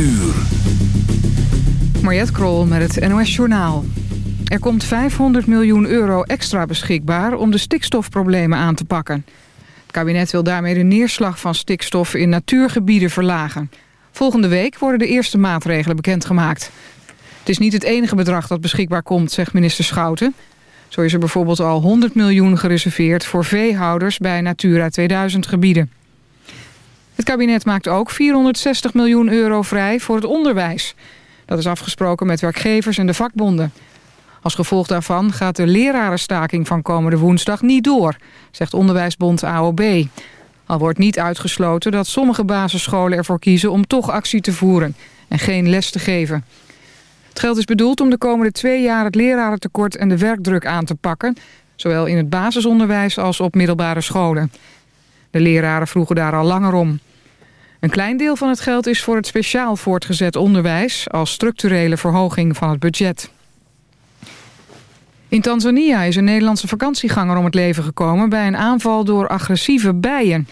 uur. Krol met het NOS Journaal. Er komt 500 miljoen euro extra beschikbaar om de stikstofproblemen aan te pakken. Het kabinet wil daarmee de neerslag van stikstof in natuurgebieden verlagen. Volgende week worden de eerste maatregelen bekendgemaakt. Het is niet het enige bedrag dat beschikbaar komt, zegt minister Schouten. Zo is er bijvoorbeeld al 100 miljoen gereserveerd voor veehouders bij Natura 2000 gebieden. Het kabinet maakt ook 460 miljoen euro vrij voor het onderwijs. Dat is afgesproken met werkgevers en de vakbonden. Als gevolg daarvan gaat de lerarenstaking van komende woensdag niet door, zegt onderwijsbond AOB. Al wordt niet uitgesloten dat sommige basisscholen ervoor kiezen om toch actie te voeren en geen les te geven. Het geld is bedoeld om de komende twee jaar het lerarentekort en de werkdruk aan te pakken, zowel in het basisonderwijs als op middelbare scholen. De leraren vroegen daar al langer om. Een klein deel van het geld is voor het speciaal voortgezet onderwijs... als structurele verhoging van het budget. In Tanzania is een Nederlandse vakantieganger om het leven gekomen... bij een aanval door agressieve bijen.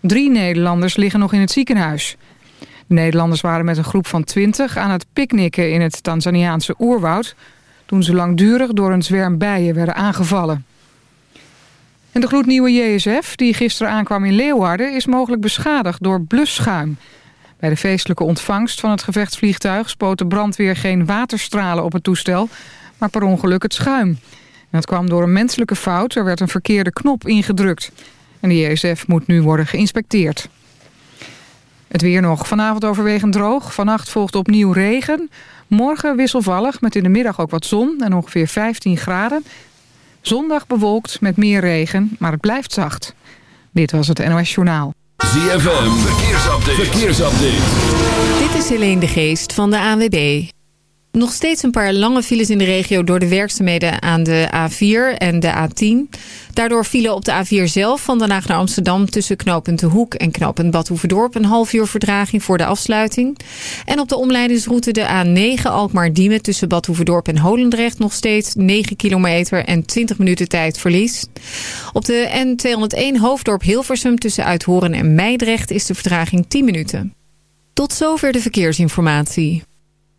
Drie Nederlanders liggen nog in het ziekenhuis. De Nederlanders waren met een groep van twintig aan het picknicken in het Tanzaniaanse oerwoud... toen ze langdurig door een zwerm bijen werden aangevallen. De gloednieuwe JSF, die gisteren aankwam in Leeuwarden... is mogelijk beschadigd door blusschuim. Bij de feestelijke ontvangst van het gevechtsvliegtuig... spoot de brandweer geen waterstralen op het toestel... maar per ongeluk het schuim. Dat kwam door een menselijke fout. Er werd een verkeerde knop ingedrukt. En de JSF moet nu worden geïnspecteerd. Het weer nog. Vanavond overwegend droog. Vannacht volgt opnieuw regen. Morgen wisselvallig met in de middag ook wat zon en ongeveer 15 graden. Zondag bewolkt met meer regen, maar het blijft zacht. Dit was het NOS Journaal. ZFM, verkeersupdate. verkeersupdate. Dit is Helene de Geest van de ANWB. Nog steeds een paar lange files in de regio door de werkzaamheden aan de A4 en de A10. Daardoor vielen op de A4 zelf van Den Haag naar Amsterdam tussen knooppunt De Hoek en knooppunt Badhoevedorp een half uur verdraging voor de afsluiting. En op de omleidingsroute de A9 Alkmaar-Diemen tussen Badhoevedorp en Holendrecht nog steeds 9 kilometer en 20 minuten tijdverlies. Op de N201 Hoofddorp Hilversum tussen Uithoren en Meidrecht is de vertraging 10 minuten. Tot zover de verkeersinformatie.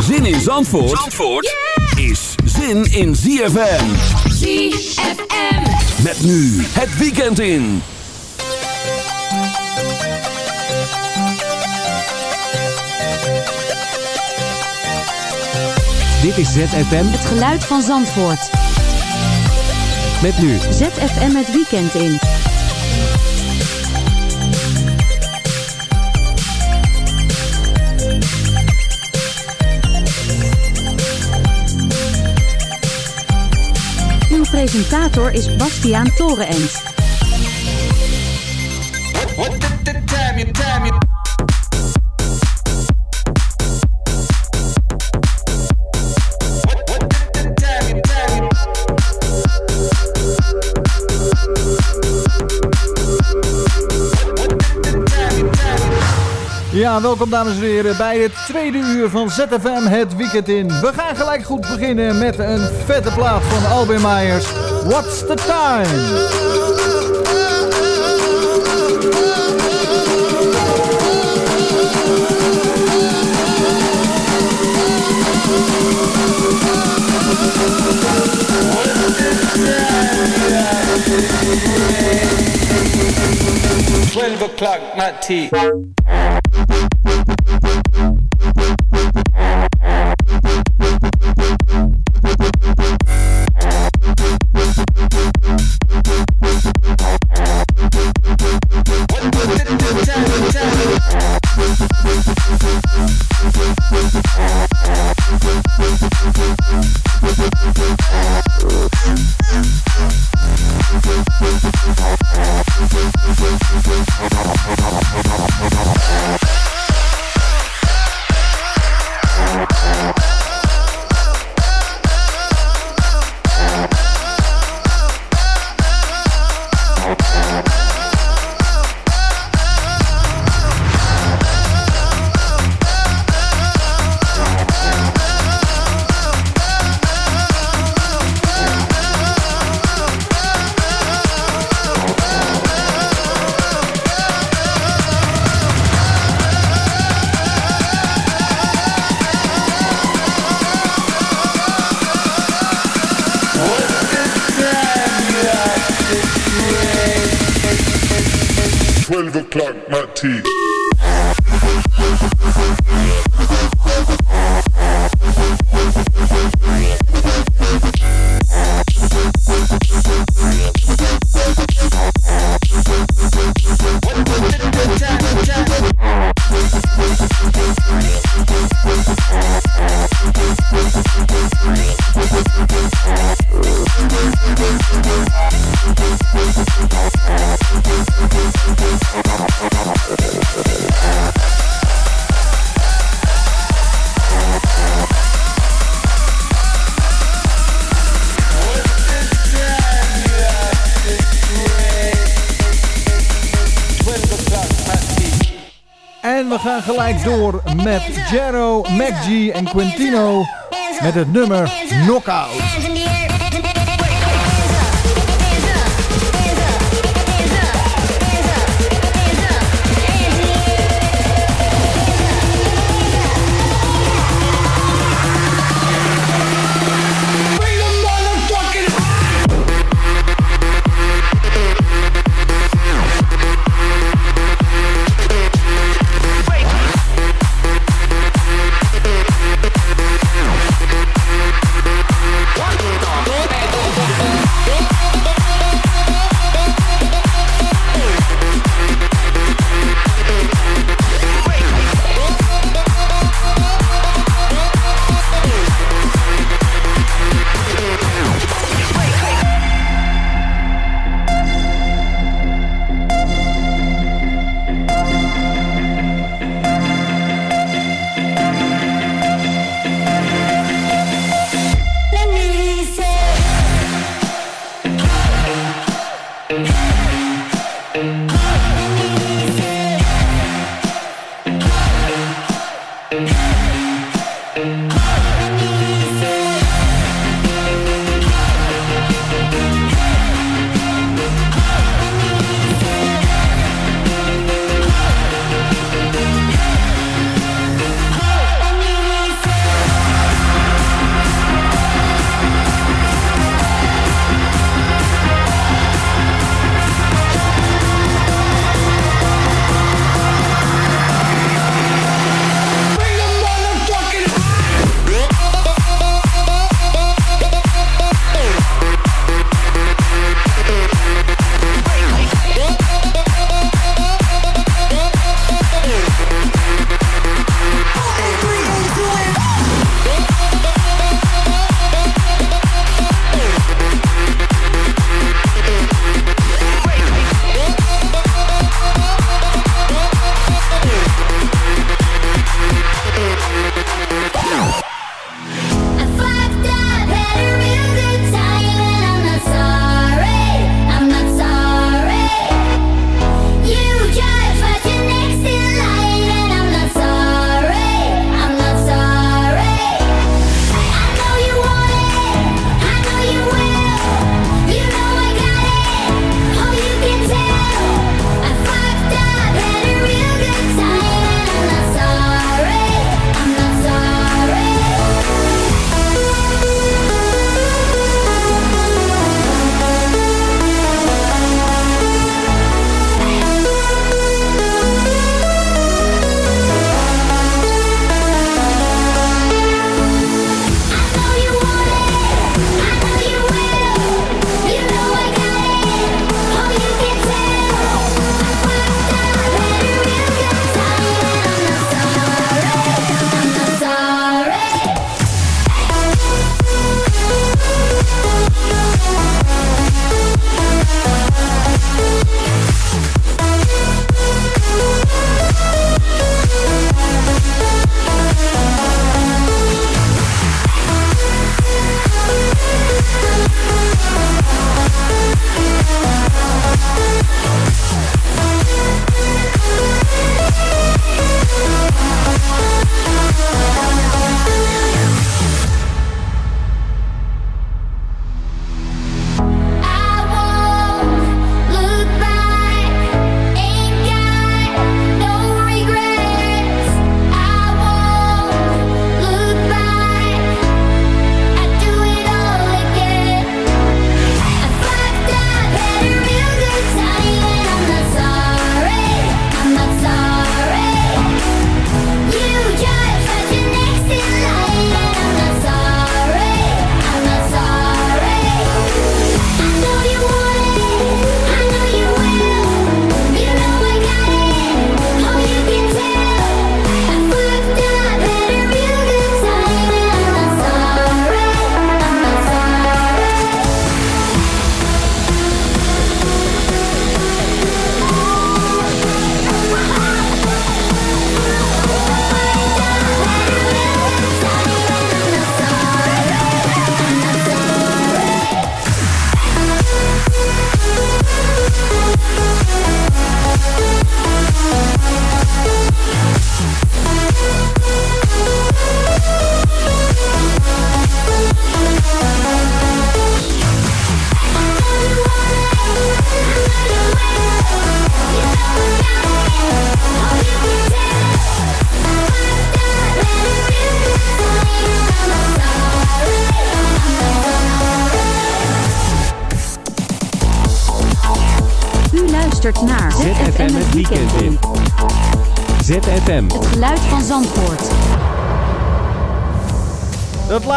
Zin in Zandvoort, Zandvoort is zin in ZFM. ZFM. Met nu het weekend in. Dit is ZFM. Het geluid van Zandvoort. Met nu ZFM het weekend in. Presentator is Bastiaan Torenent. Welkom dames en heren bij het tweede uur van ZFM het weekend in. We gaan gelijk goed beginnen met een vette plaat van Albin Myers. What's the time? Twelve o'clock, not tea. never pluck my teeth. Met Jero, MacG en Quintino met het nummer Knockout.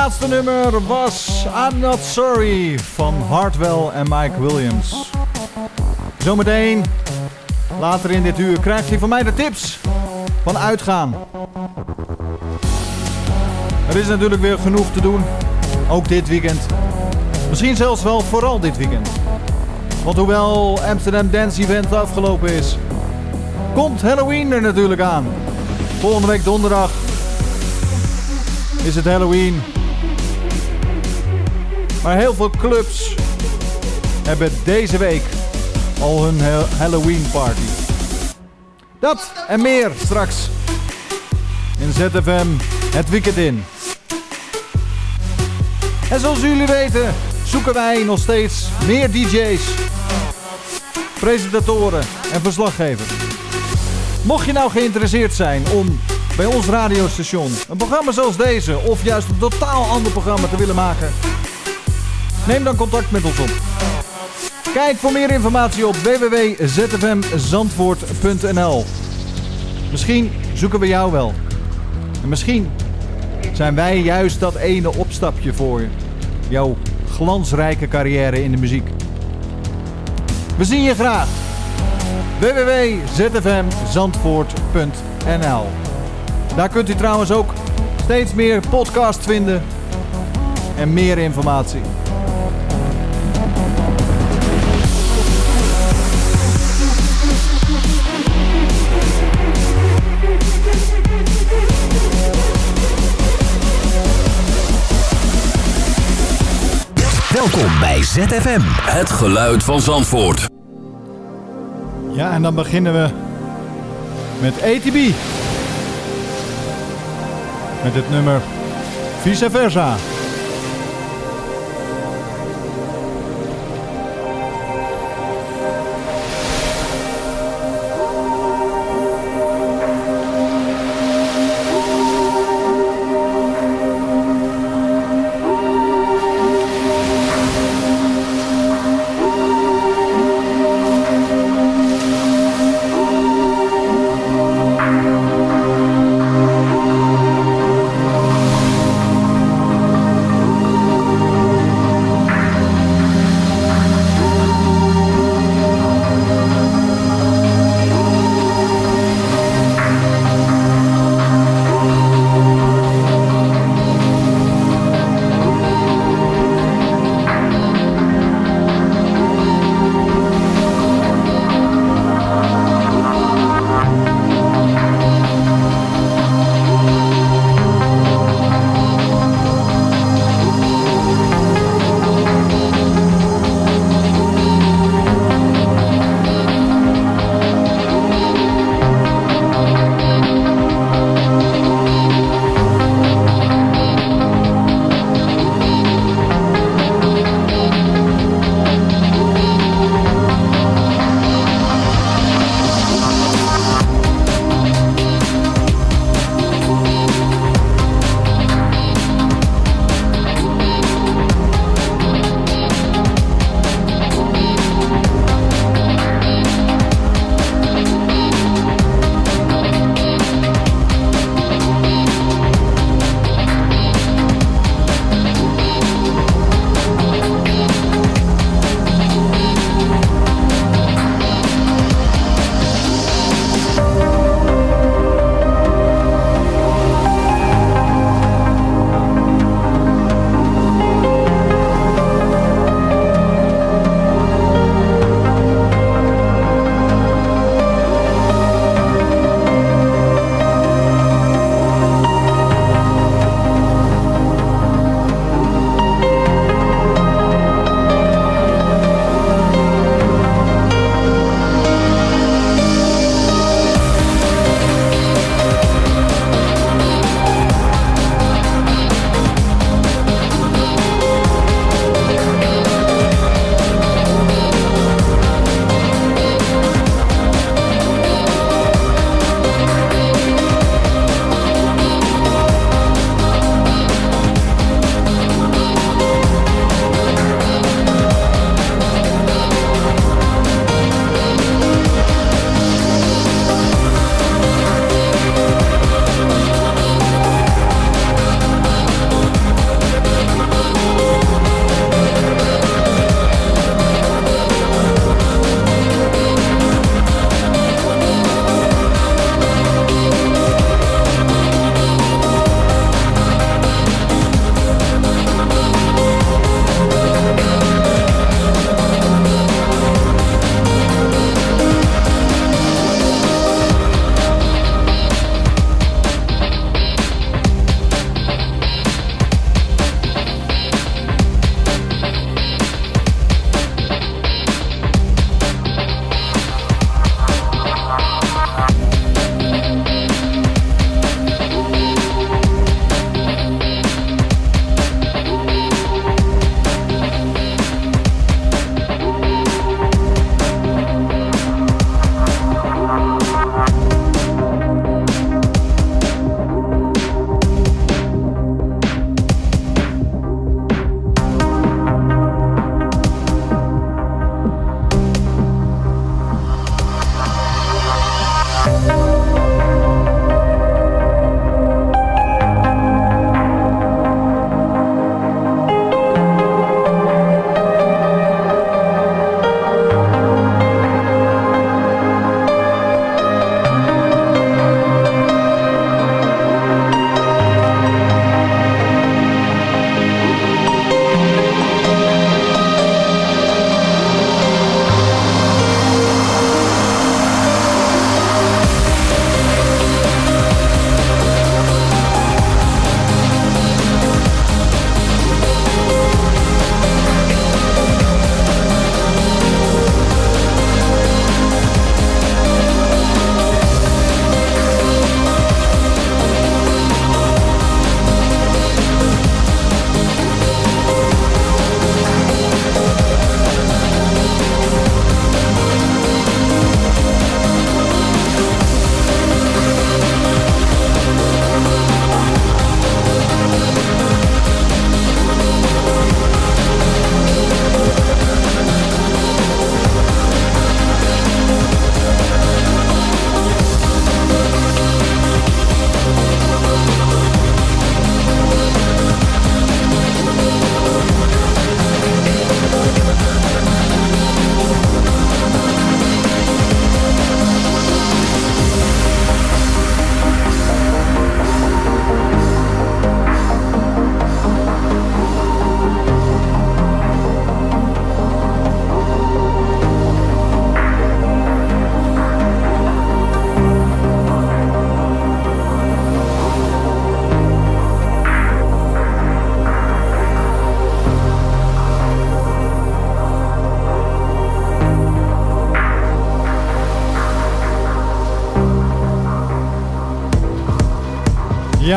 Laatste nummer was I'm Not Sorry van Hartwell en Mike Williams. Zometeen, later in dit uur, krijgt hij van mij de tips van uitgaan. Er is natuurlijk weer genoeg te doen, ook dit weekend. Misschien zelfs wel vooral dit weekend. Want hoewel Amsterdam Dance Event afgelopen is, komt Halloween er natuurlijk aan. Volgende week donderdag is het Halloween. Maar heel veel clubs hebben deze week al hun ha- Halloween party. Dat en meer straks in ZFM het weekend in. En zoals jullie weten zoeken wij nog steeds meer DJ's, presentatoren en verslaggevers. Mocht je nou geïnteresseerd zijn om bij ons radiostation een programma zoals deze of juist een totaal ander programma te willen maken, neem dan contact met ons op. Kijk voor meer informatie op www.zfmzandvoort.nl. Misschien zoeken we jou wel. En misschien zijn wij juist dat ene opstapje voor. Jouw glansrijke carrière in de muziek. We zien je graag www.zfmzandvoort.nl Daar kunt u trouwens ook steeds meer podcasts vinden en meer informatie. Welkom bij ZFM. Het geluid van Zandvoort. Ja, en dan beginnen we met ATB. Met het nummer Vice Versa.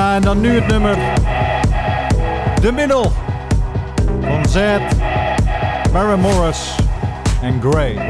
Ja, en dan nu het nummer. De middel. Van Zed, Maren Morris en Gray.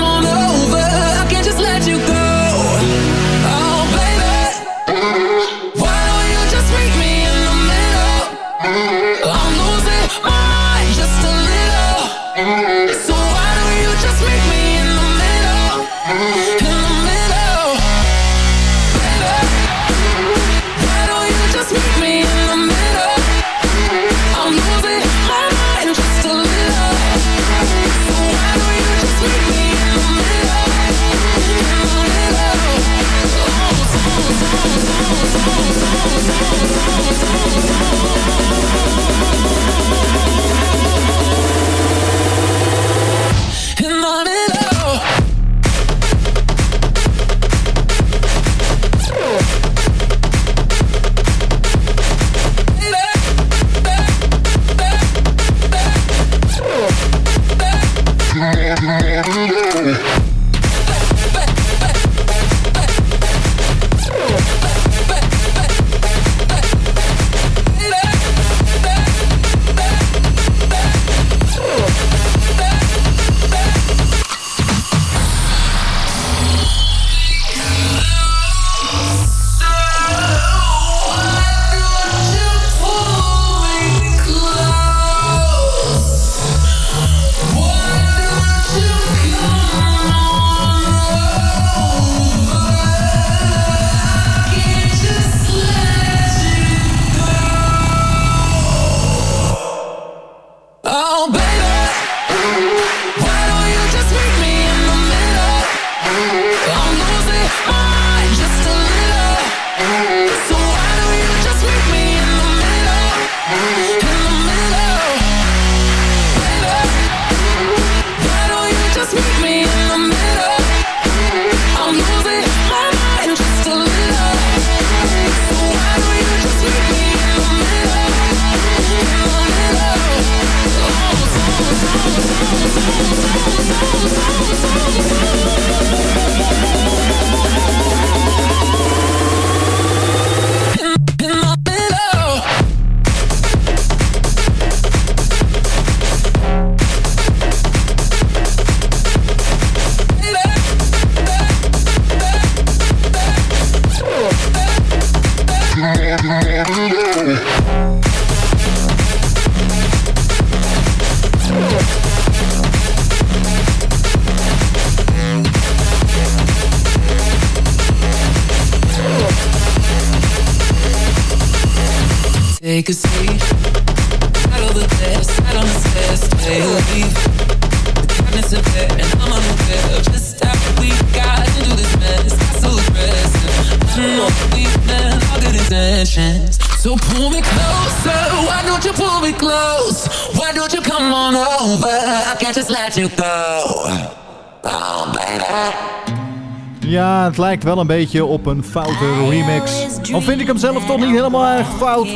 Ja, het lijkt wel een beetje op een foute remix. Al vind ik hem zelf toch niet helemaal erg fout.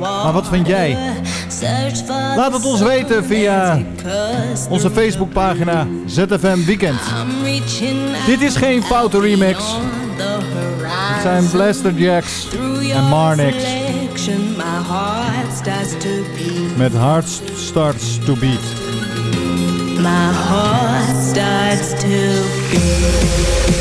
Maar wat vind jij? Laat het ons weten via onze Facebookpagina ZFM Weekend. Dit is geen foute remix. Het zijn Blaster Jacks en Marnix met Heart Starts to Beat. My heart starts to beat.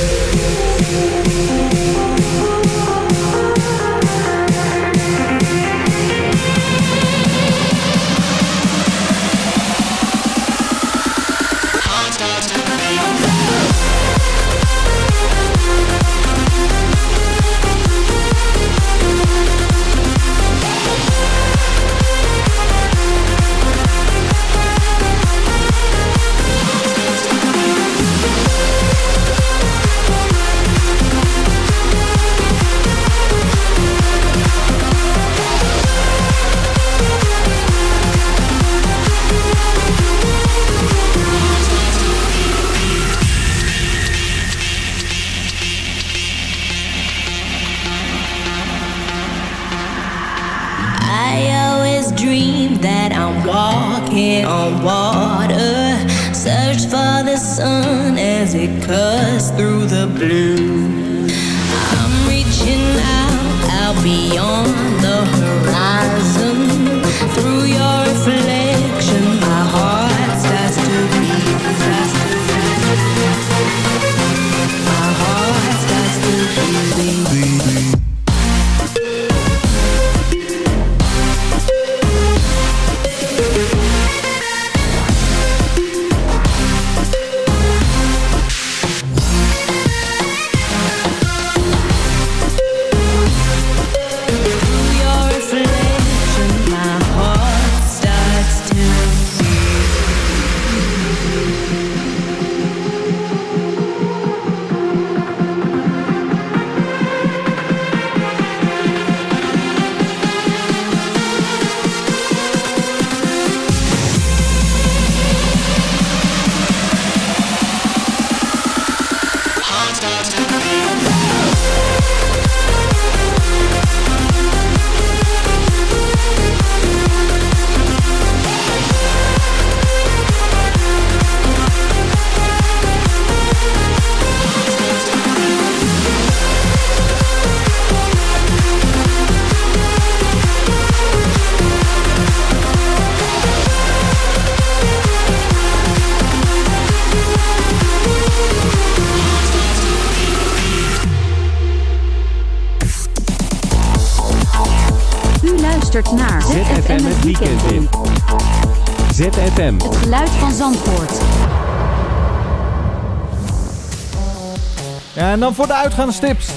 Voor de uitgaanstips.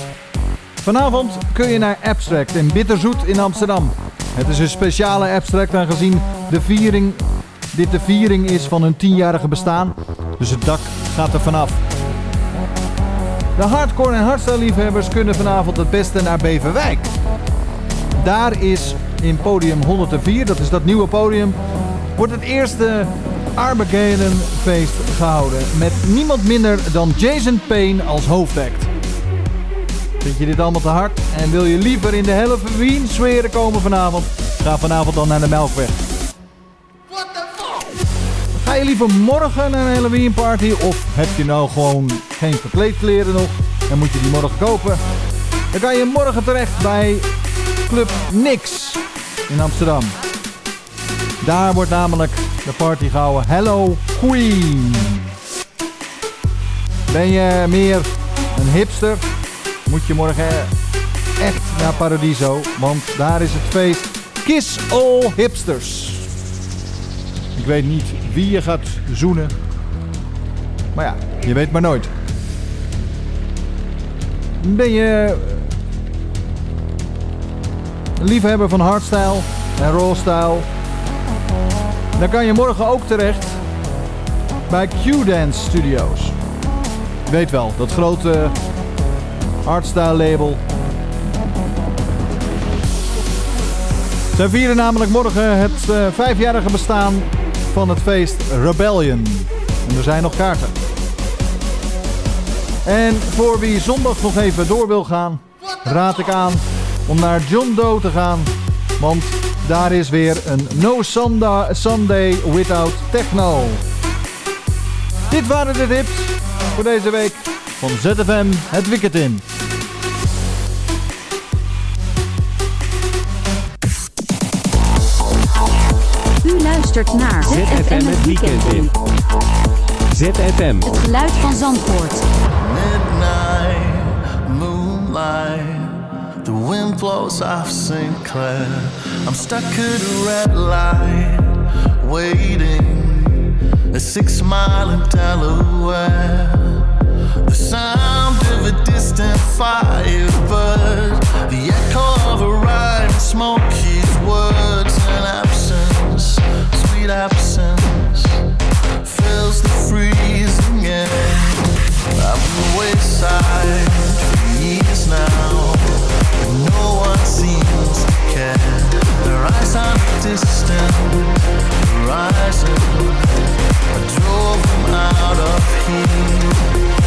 Vanavond kun je naar Abstract in Bitterzoet in Amsterdam. Het is een speciale Abstract aangezien de viering, dit de viering is van hun tienjarige bestaan. Dus het dak gaat er vanaf. De hardcore en hardstyle liefhebbers kunnen vanavond het beste naar Beverwijk. Daar is in podium 104, dat is dat nieuwe podium, wordt het eerste Armageddon feest gehouden. Met niemand minder dan Jason Payne als hoofdact. Vind je dit allemaal te hard en wil je liever in de Halloween sferen komen vanavond? Ga vanavond dan naar de Melkweg. Ga je liever morgen naar een Halloween party of heb je nou gewoon geen verkleedkleren nog en moet je die morgen kopen? Dan kan je morgen terecht bij Club Nix in Amsterdam. Daar wordt namelijk de party gehouden Hello Queen. Ben je meer een hipster? Moet je morgen echt naar Paradiso, want daar is het feest Kiss All Hipsters. Ik weet niet wie je gaat zoenen. Maar ja, je weet maar nooit. Ben je liefhebber van hardstyle en rollstyle? Dan kan je morgen ook terecht bij Q-Dance Studios. Je weet wel, dat grote hardstyle label. Zij vieren namelijk morgen het eh, vijfjarige bestaan van het feest Rebellion. En er zijn nog kaarten. En voor wie zondag nog even door wil gaan, raad ik aan om naar John Doe te gaan. Want daar is weer een No Sunday Without Techno. Dit waren de tips voor deze week van ZFM Het Weekend in. U luistert naar ZFM het weekend in. ZFM. Het geluid van Zandvoort. Midnight, moonlight, the wind blows off St. Clair. I'm stuck at a red light, waiting. A six mile in Delaware. The sound of a distant fire, but the echo of a rhyme, words and absence, sweet absence, fills the freezing air. I'm the wayside trees now, no one seems to care. Their eyes distant horizon. I drove them out of here.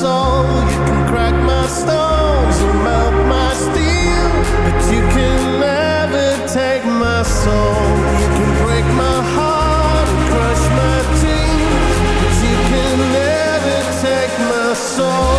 soul. You can crack my stones and melt my steel, but you can never take my soul. You can break my heart and crush my dreams, but you can never take my soul.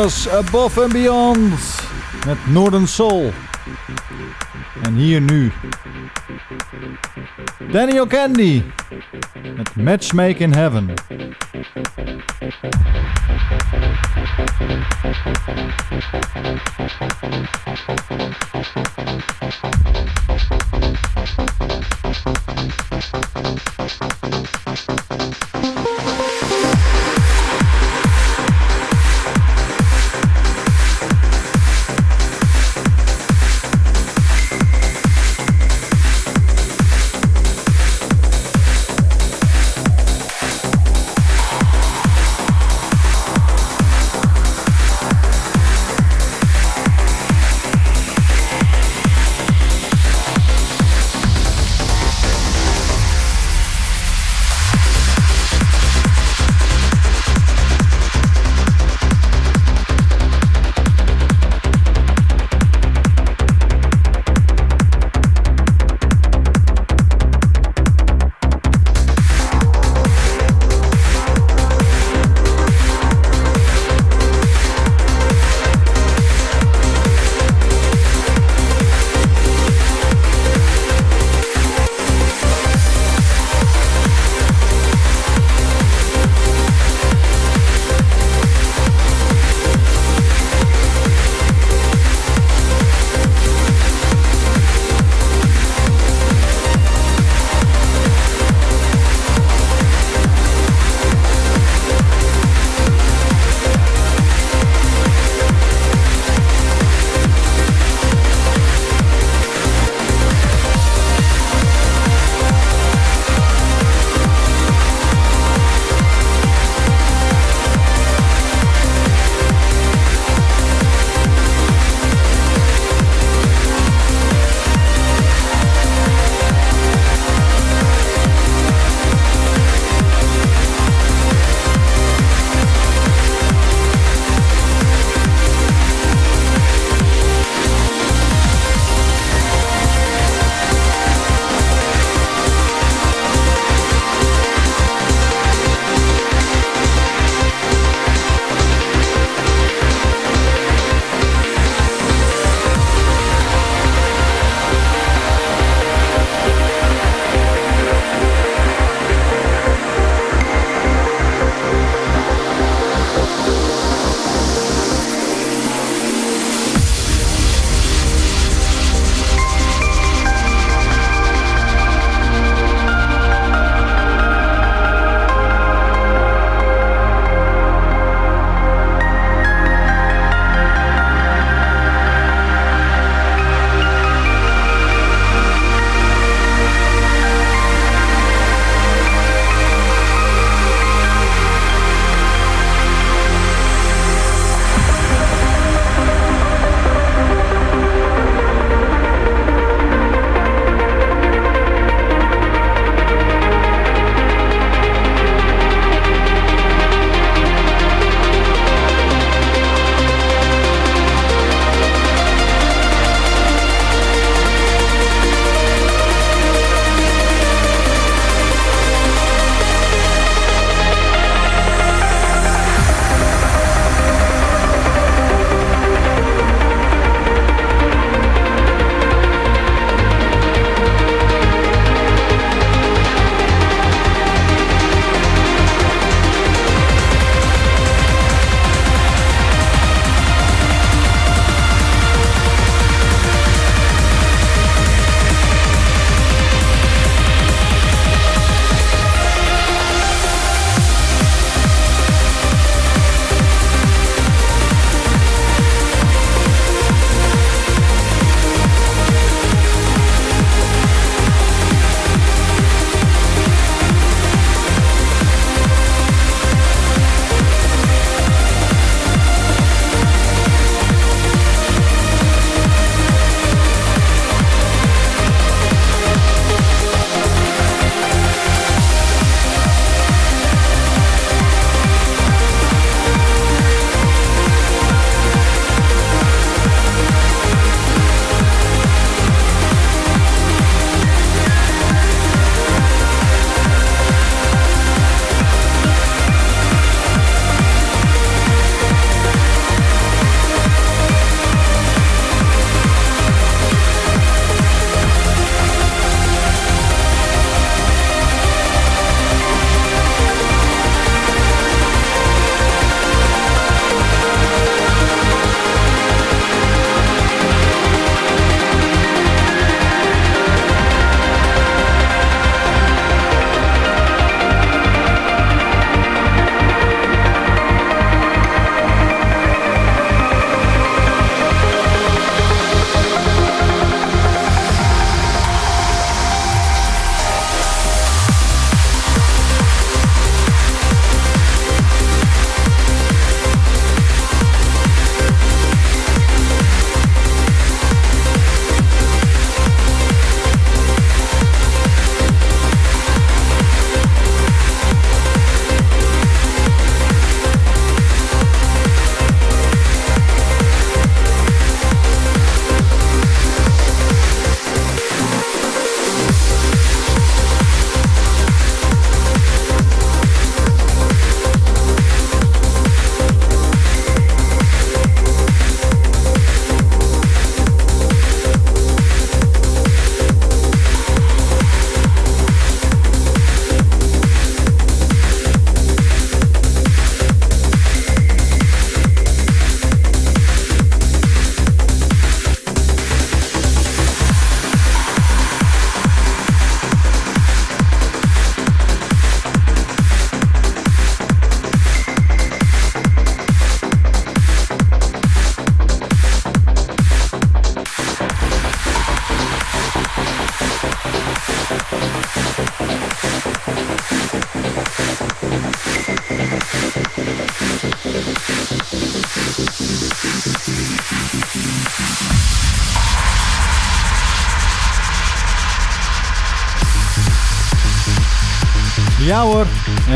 Above and Beyond met Northern Soul. En hier nu Daniel Candy met Matchmake in Heaven.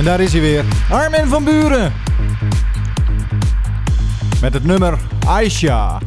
En daar is hij weer. Armin van Buren. Met het nummer Aisha.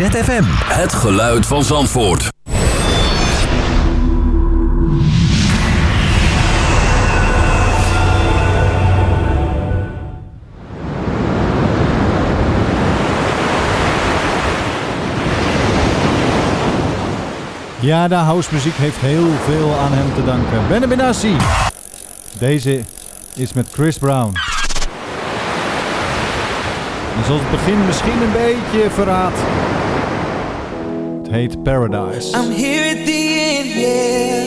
ZFM. Het geluid van Zandvoort. Ja, de housemuziek heeft heel veel aan hem te danken. Benny Benassi. Deze is met Chris Brown. En zoals het begin misschien een beetje verraad. Hate Paradise. I'm here at the end, yeah.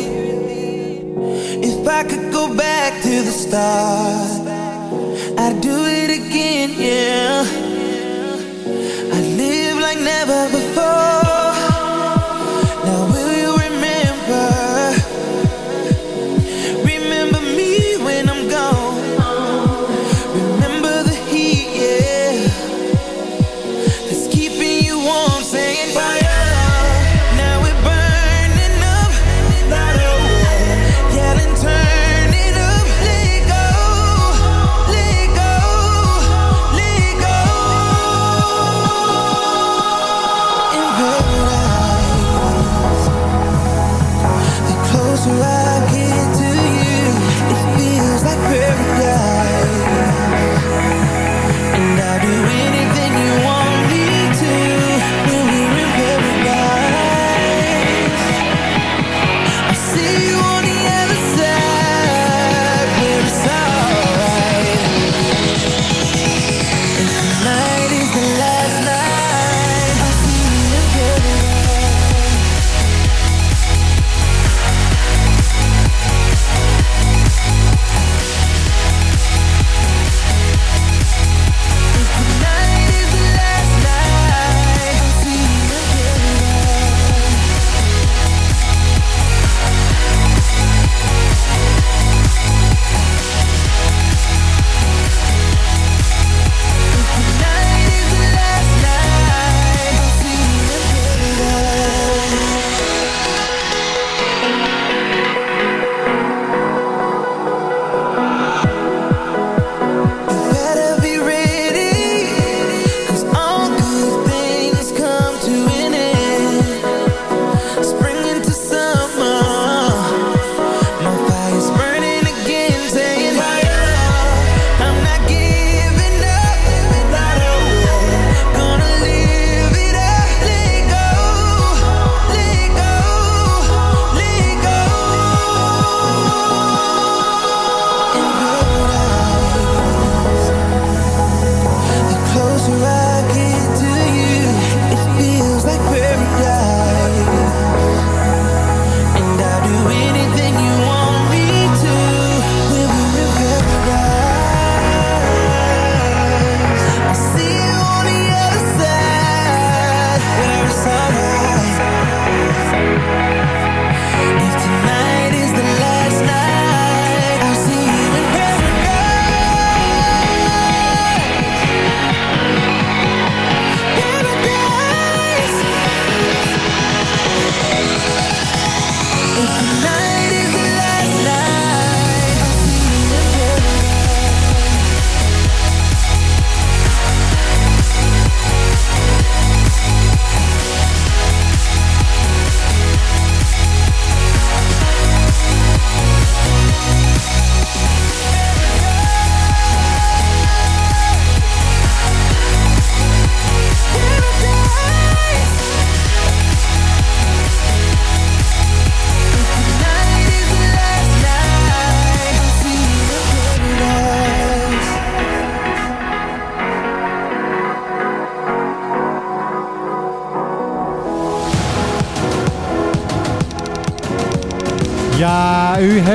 If I could go back to the start, I'd do it again, yeah. I'd live like never before.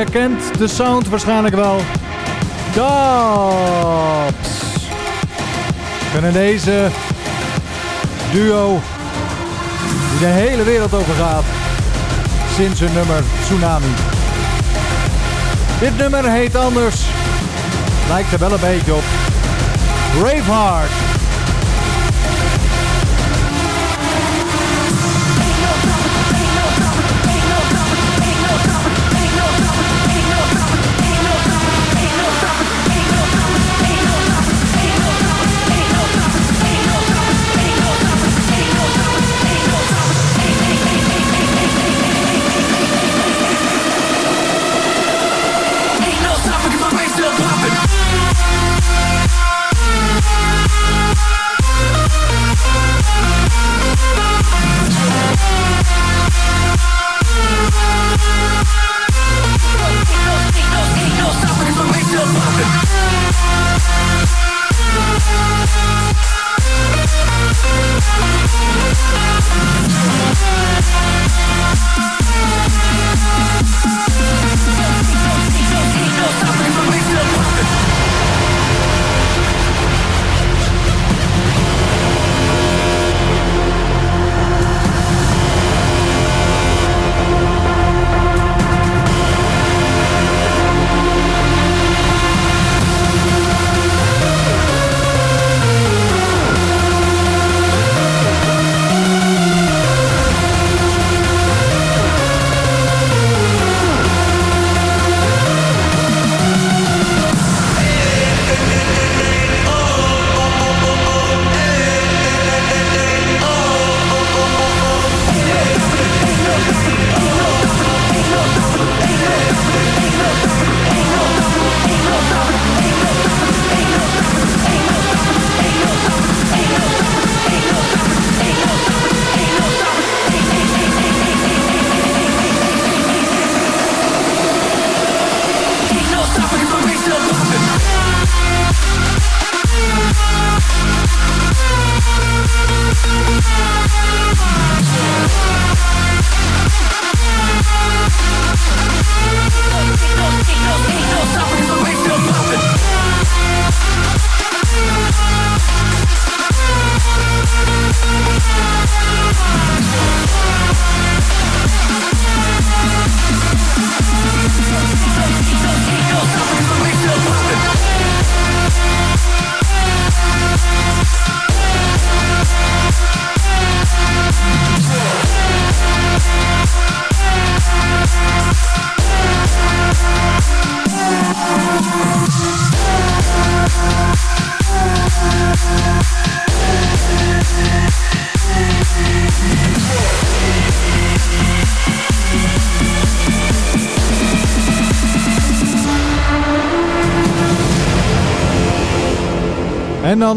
kent de sound waarschijnlijk wel. Dubs. Kunnen deze duo die de hele wereld overgaat sinds hun nummer Tsunami. Dit nummer heet anders. Lijkt er wel een beetje op. Braveheart.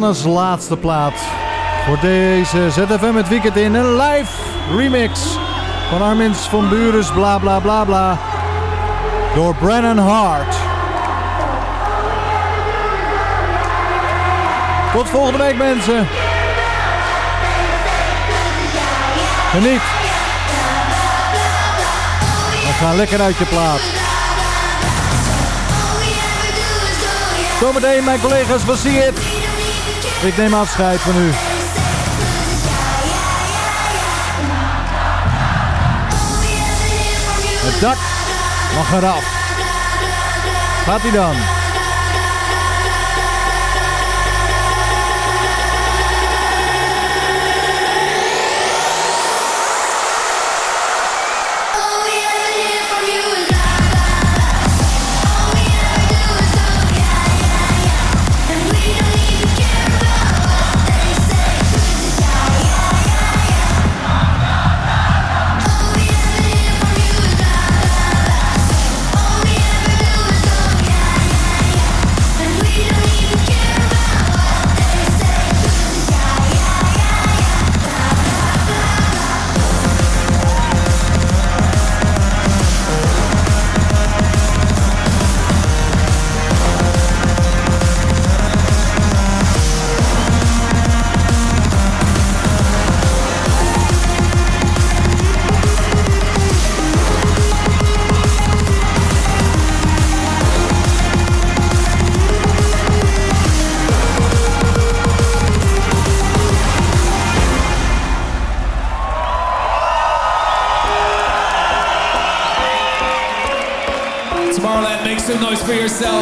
Dan laatste plaat voor deze ZFM het weekend in een live remix van Armin's van Buren bla bla bla bla door Brennan Hart. Tot volgende week mensen. Geniet. We gaan lekker uit je plaat. Zometeen mijn collega's van See It. Ik neem afscheid van u. Het dak mag eraf. Gaat hij dan? yourself.